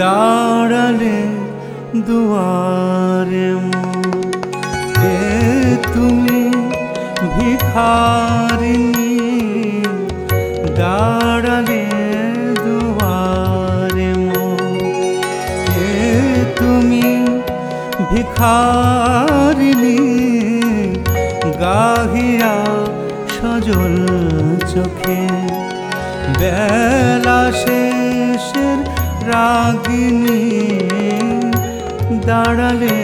দাঁড়ালে দুয়ারে মো তুমি ভিখারিনী গাহিয়া সজল চোখে। বেলা শেষের রাগিনী দাঁড়ালে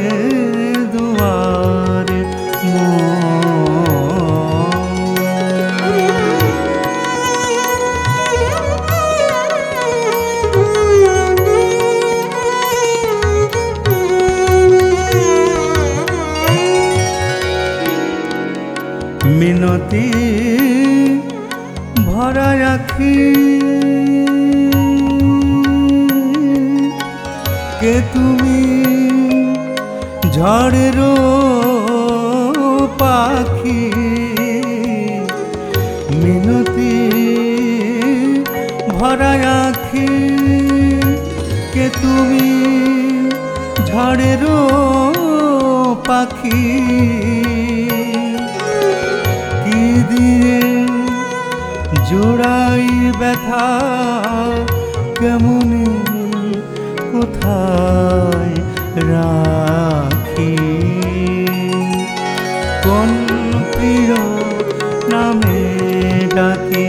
দুয়ারে মিনতি ভরা আখি কে তুমি? ঝড়ের পাখি। মিনতি ভরা আখি কে তুমি? ঝড়ের পাখি। জোড়াই ব্যথা, কেমন কোথায় রাখি? কোন প্রিয় নামে ডাকি,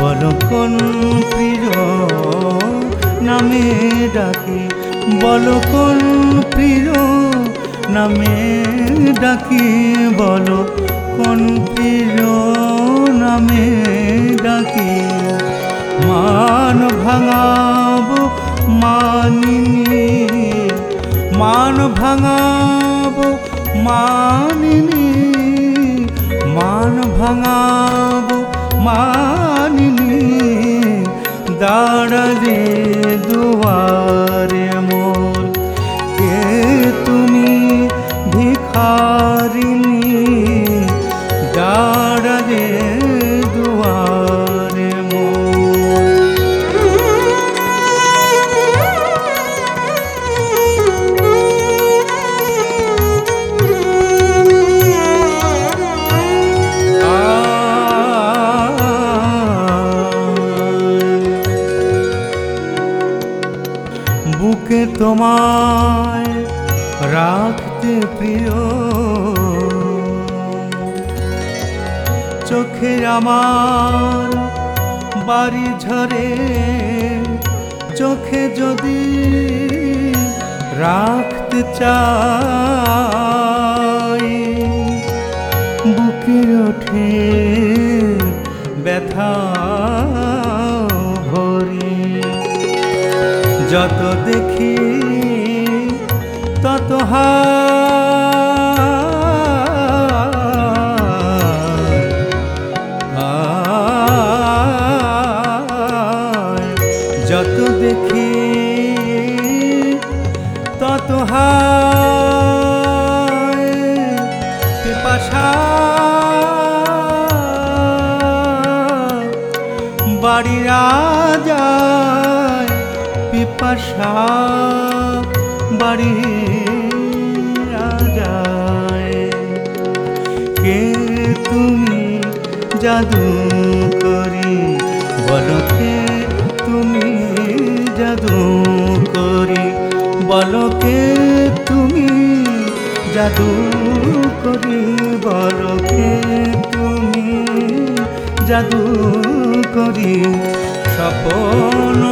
বলো কোন প্রিয় নামে ডাকি, বলো কোন প্রিয় নামে ডাকি, বলো কোন প্রিয় নামে ডাকি মান ভাঙাব মানিনি। মান ভাঙাব মানিনি। মান ভাঙাব মানিনি। দাঁড়ালে বুকে তোমায় রাখতে প্রিয়? চোখে আমার বাড়ি ঝরে, চোখে যদি রাখতে চাই বুকে ওঠে ব্যথা। দেখি তত। যত দেখি তত বাড়ি রাজায় পিপাসা বাড়ি রাজায় কে তুমি জাদু করি? বলো কে তুমি জাদু করি? বলো কে তুমি জাদু করি? বলো কে তুমি জাদু করি? স্বপন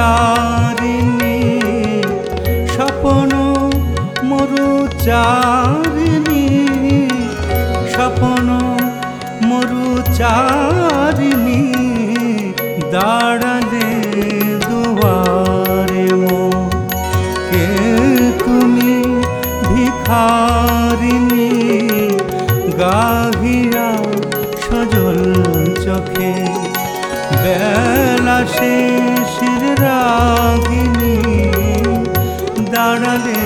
মরুচারিণী স্বপন মরুচারিণী স্বপন মরুচারিণী দাঁড়ালে দুয়ারে মো। কে তুমি ভিখারিণী বেলা শেষের রাগিনী দাঁড়ালে